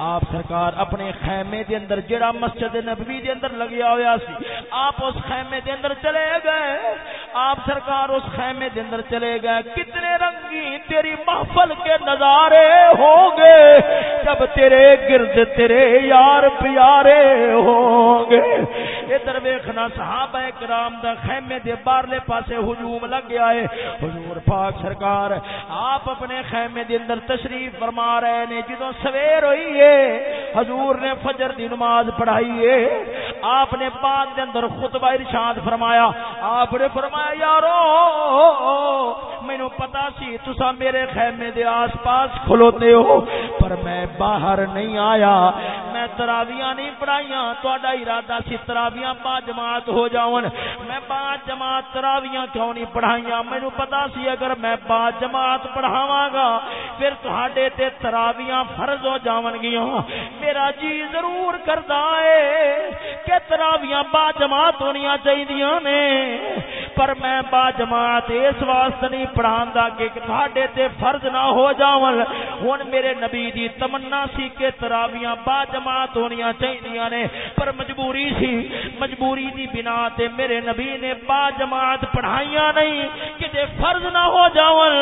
آپ سرکار اپنے خیمے دے اندر جڑا مسجد نبی دے اندر لگیا ہویا سی، آپ اس خیمے دے اندر چلے گئے، آپ سرکار اس خیمے دے اندر چلے گئے، کتنے رنگی تیری محفل کے نظارے ہوں گے، جب تیرے گرد تیرے یار پیارے ہوں گے۔ ادھر ویکھنا صحابہ کرام دا خیمے دے بارلے پاسے ہجوم لگ گیا ہے۔ حضور پاک سرکار آپ اپنے خیمے دے اندر تشریف فرما رہے نے، جدوں سویر ہوئی ہے، حضور نے فجر دی نماز پڑھائی ہے۔ آپ نے بعد دے اندر خطبہ ارشاد فرمایا۔ آپ نے فرمایا، یارو مینو پتا سی تسا میرے خیمے دے آس پاس کھلوتے ہو، پر میں باہر نہیں آیا۔ میں تراویاں نہیں پڑھائیاں تہاڈا ارادہ سی تراویاں با جماعت ہو جاون۔ میں با جماعت تراویاں کیوں نہیں پڑھائیاں؟ مینوں پتا سی، اگر میں با جماعت پڑھاواں گا، پھر تہاڈے تے تراویاں فرض ہو جاون گیاں۔ میرا جی ضرور کردا ہے کہ تراویاں با جماعت ہونیاں چاہیدیاں نے، پر میں با جماعت اس واسطے نہیں پڑھاندا کہ تے فرض نہ ہو جاون۔ ہن میرے نبی دی تمنا سی کہ تراویاں با جماعت ہونیاں چاہیدیاں نے، پر مجبوری سی۔ مجبوری دی بنا تے میرے نبی نے با جماعت پڑھائیاں نہیں، کہ فرض نہ ہو جاون۔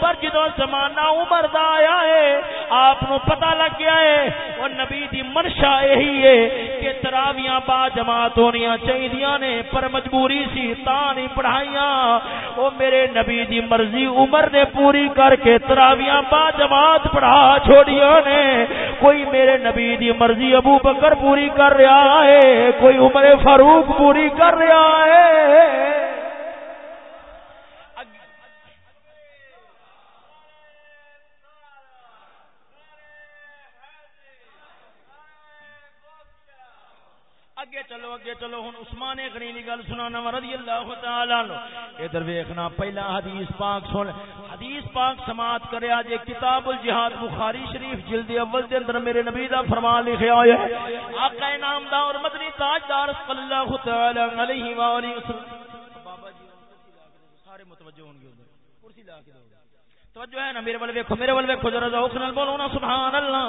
پر جدو زمانہ عمر دا آیا ہے، آپ نو پتہ لگ گیا ہے وہ نبی دی منشا یہی ہے کہ تراویاں با جماعت ہونیاں چاہیدیاں نے۔ پر مجبوری سی، تا نہیں پڑھائیاں۔ وہ میرے نبی دی مرضی عمر نے پوری کر کے تراویاں با جماعت پڑھا چھوڑیاں نے۔ کوئی میرے نبی دی مرضی ابو بکر پوری کر رہا ہے، کوئی عمر فاروق پوری کر رہا ہے۔ اگے چلو، ہن عثمان غنی دی گل سنانا رضی اللہ تعالی عنہ۔ ادھر ویکھنا، پہلا حدیث پاک سن۔ حدیث پاک سماعت کریا جے کتاب الجہاد بخاری شریف جلد اول دے اندر میرے نبی دا فرمان لکھیا ہوا ہے۔ آقا انعامدار اور مدنی تاجدار صلی اللہ تعالی علیہ والہ وسلم۔ بابا جی سارے متوجہ ہون گے کرسی لا کے دو۔ توجہ ہے نا، میرے ول ویکھو، میرے ول ویکھو ذرا ذوق نال بولو نا، سبحان اللہ۔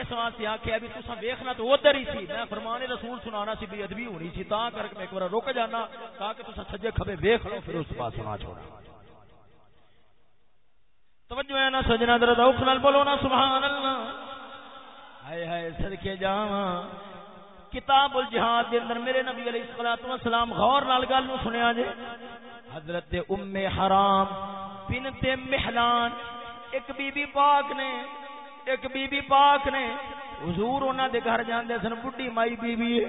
اس واسطے آخیا بھی تصا ویخنا تو ادھر ہی سی۔ میں فرمان رسول سنانا سی بھی ادبی ہونی سی۔ تا کر کے میں ایک بار رک جانا تاکہ تصا سجے کھبے ویخ لو پھر اس پاس سنا چھوڑا۔ توجہ ہے نا سجنا درد اوکھ نال بولو نا سبحان اللہ ہائے ہائے صدقے جاواں۔ کتاب الجہاد دے اندر میرے نبی علیہ الصلوۃ والسلام غور نال گل نو سنیا جے۔ حضرت ام حرام بنت محلان ایک بی بی پاک نے ایک بی بی پاک نے، حضور انہاں دے گھر جاندے سن، بڈھی مائی بی بی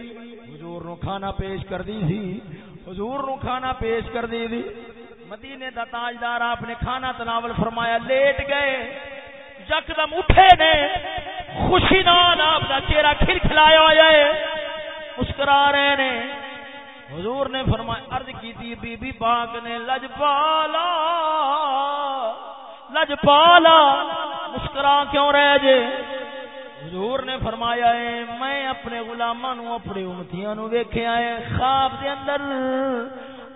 حضور نو کھانا پیش کر دی سی۔ حضور نو کھانا پیش کر دی۔ دی مدینے دا تاجدار آپ نے کھانا تناول فرمایا، لیٹ گئے۔ یکدم اٹھے نے۔ خوشی نال آپ دا چہرہ کھل کھلایا ہوا ہے۔ مسکرا رہے نے۔ حضور نے فرمایا، عرض کی تھی بی بی پاک نے، لج پالا لج پالا۔ مسکرا کیوں رہ جے؟ حضور نے فرمایا ہے میں اپنے غلاماں نو اپنے امتیاں نو ویکھیا ہے خواب دے اندر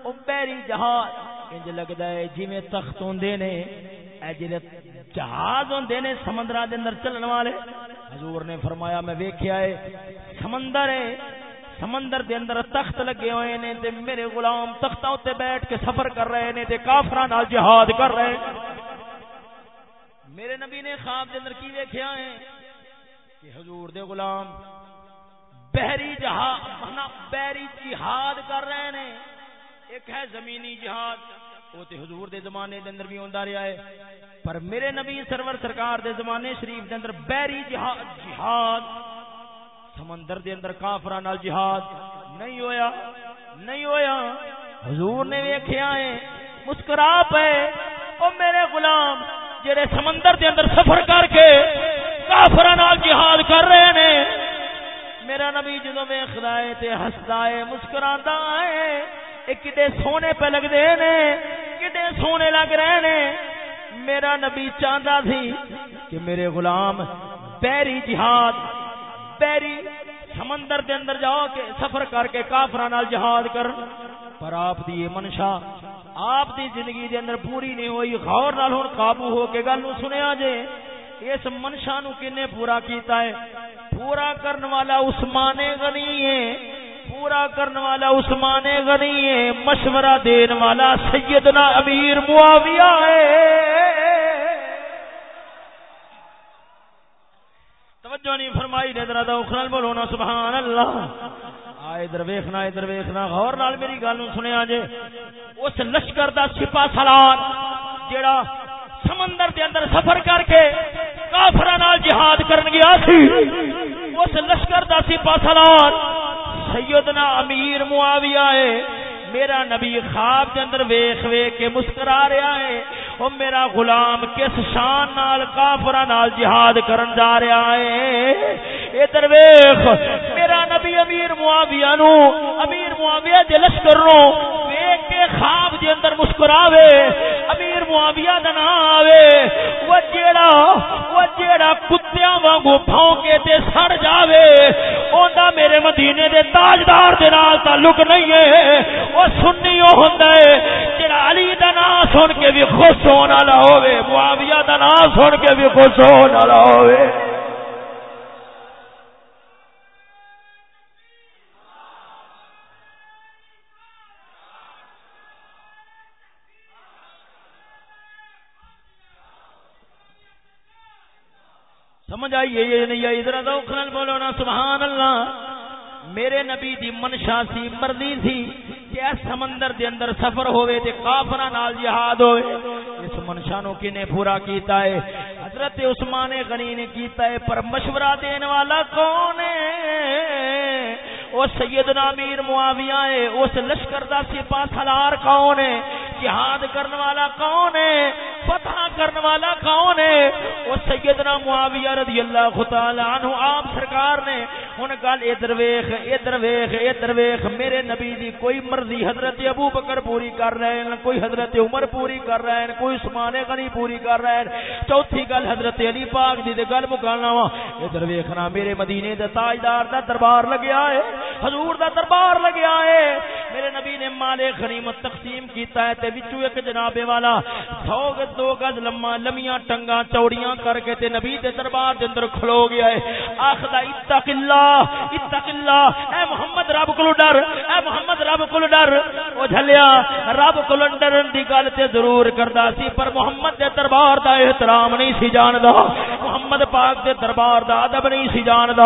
او بیری جہاز انج لگدا ہے جویں تخت ہوندے نے، اے جڑے جہاز ہوندے نے سمندراں دے اندر چلن والے، حضور نے فرمایا میں ویکھیا ہے سمندر ہے سمندر دے اندر تخت لگے ہوئے نے، تے میرے غلام تختاں تے بیٹھ کے سفر کر رہے نے، تے کافراں نال جہاد کر رہے میرے نبی نے خواب دے اندر کی دیکھا ہے؟ کہ حضور دے غلام بحری جہاد بحری جہاد کر رہے نے۔ ایک ہے زمینی جہاد، وہ تے حضور دے زمانے دے اندر بھی ہوندا رہیا ہے۔ پر میرے نبی سرور سرکار دے زمانے شریف دے اندر بحری جہاد جہاد، سمندر دے اندر کافراں نال جہاد نہیں ہویا نہیں ہویا۔ حضور نے ویکھیا ہے، مسکرا پے، او میرے غلام جڑے سمندر دے اندر سفر کر کے کافراں نال جہاد کر رہے نے، میرا نبی جدوں ویکھدا ہے تے ہسدا ہے، مسکراندا ہے، اے کڈے سونے پہ لگدے نے، کڈے سونے لگ رہے نے۔ میرا نبی چاہتا سی کہ میرے غلام بحری جہاد بحری سمندر دے اندر جا کے سفر کر کے کافر جہاد کر، پر آپ دی منشا آپ دی زندگی دے اندر پوری نہیں ہوئی، غور نال ہن قابو ہو کے گل نو سنیا جے۔ اس منشا نو کنے پورا کیتا ہے؟ پورا کرن والا عثمان غنی ہے۔ پورا کرنے والا عثمان غنی ہے۔ مشورہ دین والا سیدنا امیر معاویہ ہے۔ توجہ نہیں فرمائی نے، ذرا دوخرال بولو نا، سبحان اللہ۔ ادھر ویکھنا ادھر ویکھنا غور نال میری گل سنیا جے۔ اس لشکر دا سپاہ سالار جیڑا سمندر دے اندر سفر کر کے کافراں نال جہاد کرن گیا سی، اس لشکر دا سپاہ سالار سیدنا امیر معاویہ ہے۔ میرا نبی خواب کے اندر ویخ ویخ کے مسکرا رہا ہے۔ او میرا غلام کس شان نال کافر نال جہاد کرن جا رہا ہے؟ اے درویخ میرا نبی امیر معاویہ نو، امیر معاویہ دے لشکر نو کے خواب دے اندر مسکراوے، امیر معاویہ دا نام آوے، وہ جیڑا وہ جیڑا کتیاں وانگو بھونکے تے سڑ جاوے، اوندا میرے مدینے دے تاجدار دے نال تعلق نہیں ہے۔ وہ سنی وہ ہوندا ہے، جیڑا علی دا نام سن کے بھی خوش ہون والا ہوے معاویہ دا نام سن کے بھی خوش ہون والا ہوے سمجھ آئیے یہ نہیں آئی ادھر دوکھنل بولو نا، سبحان اللہ۔ میرے نبی دی منشا سی مرضی سی کہ اس سمندر دے اندر سفر ہوئے تے کافرہ نال جہاد ہوئے۔ اس منشا نو کنے پورا کیتا ہے؟ حضرت عثمان غنی نے کیتا ہے، پر مشورہ دین والا کون ہے؟ او سیدنا امیر معاویہ ہے، اس لشکر دا سپاہ سالار کون ہے؟ جہاد کرنے والا کون ہے؟ فتح کرنے والا کون ہے؟ وہ سیدنا معاویہ رضی اللہ تعالی عنہ آپ سرکار نے ہن گل ادھر ویکھ ادھر ویکھ ادھر ویکھ، میرے نبی دی کوئی مرضی حضرت ابو بکر پوری کر رہے ہیں، کوئی حضرت عمر پوری کر رہے ہیں، کوئی عثمان غنی پوری کر رہے ہیں۔ چوتھی گل حضرت علی پاک جی دی تے گل مکانا وا۔ ادھر ویکھنا، میرے مدینے دے تاجدار دا دربار لگیا ہے، حضور دا دربار لگیا ہے۔ میرے نبی نے مال غنیمت تقسیم کیتا ہے، تے وچوں ایک جناب والا۔ سو گز دو گز لما لمیاں ٹنگا چوڑیاں کر کے تے نبی دے دربار دے اندر کھلو گیا ہے۔ آخدا اتق اللہ اتق اللہ، اے محمد رب کو ڈر، اے محمد رب کو ڈر۔ او جھلیا، رب کو ڈرن دی گل تے ضرور کردا سی، پر محمد دے دربار دا احترام نہیں سی جاندا۔ محمد پاک دے دربار دا ادب نہیں سی جاندا۔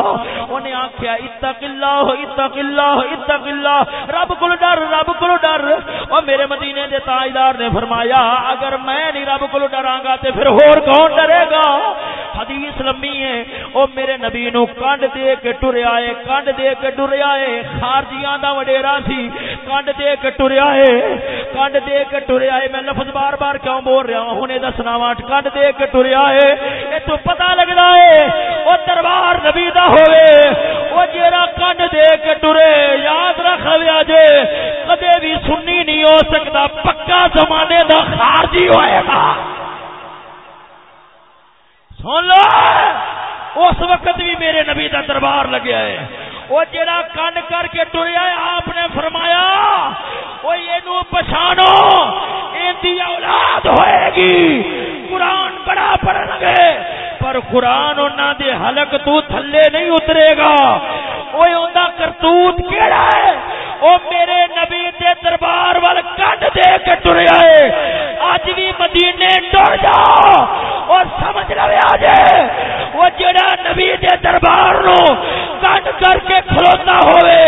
اونے آکھیا، اتق اللہ اتق اللہ اتق اللہ۔ رب کو ڈر، رب کو ڈر۔ او میرے مدینے دے تاجدار نے فرمایا، اگر میں نہیں رب کو ڈراں گا تے پھر ہور کون ڈرے گا؟ حدیث لمبی ہے، او میرے نبی نو کنڈ دے کے ٹریا ہے کنڈ دے کے ٹریا ہے، خارجیاں دا وڈیرا سی کنڈ دے کے ٹریا ہے کنڈ دے کے ٹریا ہے۔ میں لفظ بار بار کیوں بول رہا ہوں؟ ہنے دسنا وا کنڈ دے کے ٹریا ہے۔ اے تو پتہ لگدا ہے او دربار نبی دا ہوے او جیڑا کنڈ دے کے ٹرے، یاد رکھ لیا جے کدے بھی سنی نہیں ہو سکتا پکا زمانے دا خارجی ہوئے گا سن لو اس وقت بھی میرے نبی دا دربار لگیا ہے وہ جڑا کنڈ کر کے ٹریا ہے، آپ نے فرمایا وہ یہ پچھانو دی اولاد ہوئے گی۔ قرآن بڑا پڑھ لگے، پر قرآن انہوں دے حلق تو تھلے نہیں اترے گا۔ وہ کرتوت کیڑا ہے؟ وہ میرے نبی دے دربار وال کٹ دے کے ٹریا ہے اج بھی مدینے ٹر جا۔ اور سمجھ لو آج وہ جڑا نبی دے دربار نو کٹ کر کے کھلوتا ہوئے۔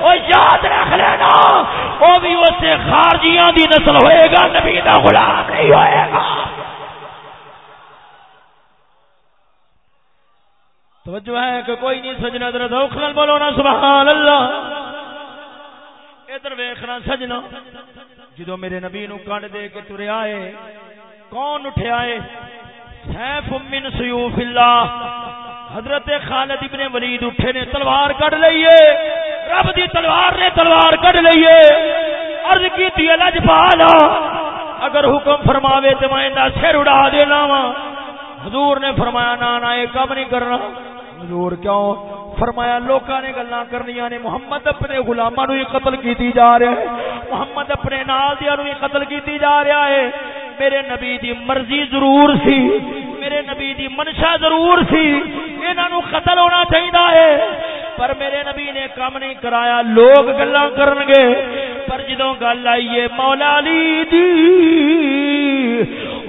وہ یاد رکھ لینا، وہ بھی اسے خارجیاں دی نسل ہوئے گا، نبی دا غلام نہیں ہوئے گا۔ توجہ ہے کہ کوئی نہیں سجنا در دوخل بولو نا، سبحان اللہ۔ ادھر ویخنا سجنا۔ جدو میرے نبی نو کنڈ دے کے تریا ہے، کون اٹھیا ہے؟ سیف من سیوف اللہ۔ حضرت خالد ابن ولید اٹھے نے، تلوار کٹ لئیے رب دی تلوار نے تلوار کٹ لئیے عرض کی تھی لج پالا اگر حکم فرماوے تو میں دا سر اڑا دینا وا۔ حضور نے فرمایا نا نا یہ کم نہیں کرنا۔ حضور کیوں؟ فرمایا، لوکاں نے گلاں کرنیاں نے، محمد اپنے غلاماں نو قتل کیتی جا رہا ہے۔ محمد اپنے نال دیاں نو قتل کیتی جا رہا ہے۔ میرے نبی دی مرضی ضرور سی۔ میرے نبی دی منشا ضرور سی۔ انہاں نو قتل ہونا چاہیدا ہے۔ پر میرے نبی نے کام نہیں کرایا۔ لوگ گلاں کرن گے پر جدوں گل آئی ہے، مولا علی دی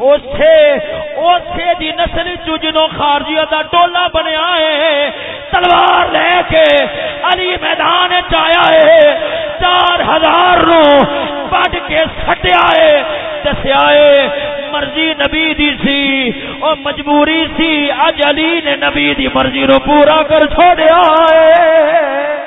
اوسے اوسے دی نسل چ جدوں خارجیاں دا ٹولا بنیا ہے۔ تلوار لے کے علی میدان چیا ہے۔ چار ہزار نو پٹ کے سٹیا ہے۔ دسیا ہے، مرضی نبی دی سی، او مجبوری سی، اج علی نے نبی دی مرضی نو پورا کر چھوڑیا ہے۔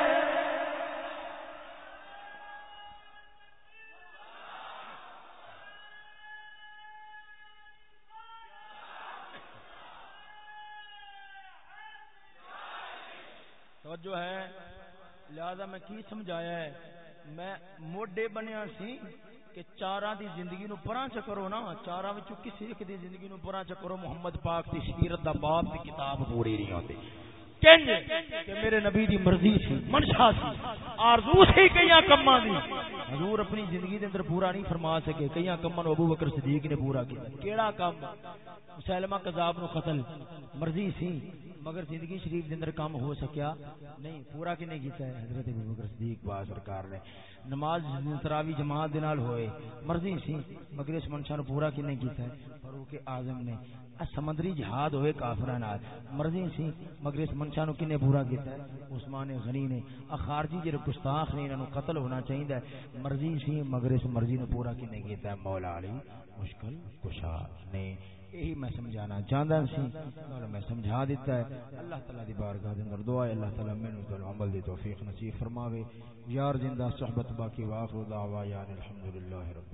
جو ہے، لہذا میں کی سمجھایا ہے؟ میں موڈے بنیا سی کہ چاراں دی زندگی نو پراں چکرو نا، چاراں وچوں کسی ایک دی زندگی نو پراں چکرو محمد پاک دی سیرت دا باب دی کتاب پوری نہیں ہوندی کنج کہ میرے نبی دی مرضی سی، منشا سی، آرزو سی کئی کماں دی۔ حضور اپنی زندگی دے اندر پورا نہیں فرما سکے کئی کماں نو ابو بکر صدیق نے پورا کیتا کیڑا کام مسلمہ کذاب نو قتل، مرضی سی، مگر زندگی شریف دے اندر کام ہو سکیا۔ نہیں، پورا کی نہیں کیتا ہے حضرت ابو بکر صدیق۔ با سرکار نے نماز تراوی جماعت دے نال ہوئے۔ مرضی سی، مگر اس منشا نو پورا کی نہیں کیتا ہے؟ فاروق اعظم نے۔ سمندری جہاد ہوئے کافراں نال۔ مرضی سی، مگر اس منشا نو کنے پورا کیتا ہے؟ عثمان غنی نے۔ خارجی جڑے گستاخ نے، انہاں نو قتل ہونا چاہیدا ہے۔ مرضی سی، مگر اس مرضی نو پورا کنے کیتا ہے؟ مولا علی مشکل کشا نے۔ یہی میں سمجھانا چاہتا سی اور میں سمجھا دیتا ہے اللہ تعالی دی بارگاہ دے اندر دعا ہے، اللہ تعالی مینوں تے عمل دی توفیق نصیب فرماوے یار زندہ، صحبت باقی واخر دعوا یا الحمدللہ رب